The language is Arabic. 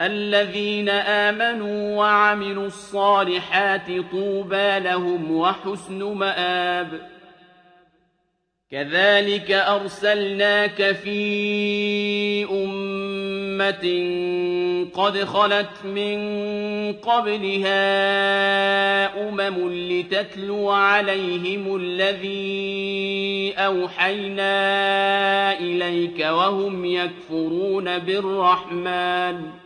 الذين آمنوا وعملوا الصالحات طوبى لهم وحسن مآب. كذلك أرسلناك في أمة قد خلت من قبلها أمم لتتلو عليهم الذي أوحينا إليك وهم يكفرون بالرحمن.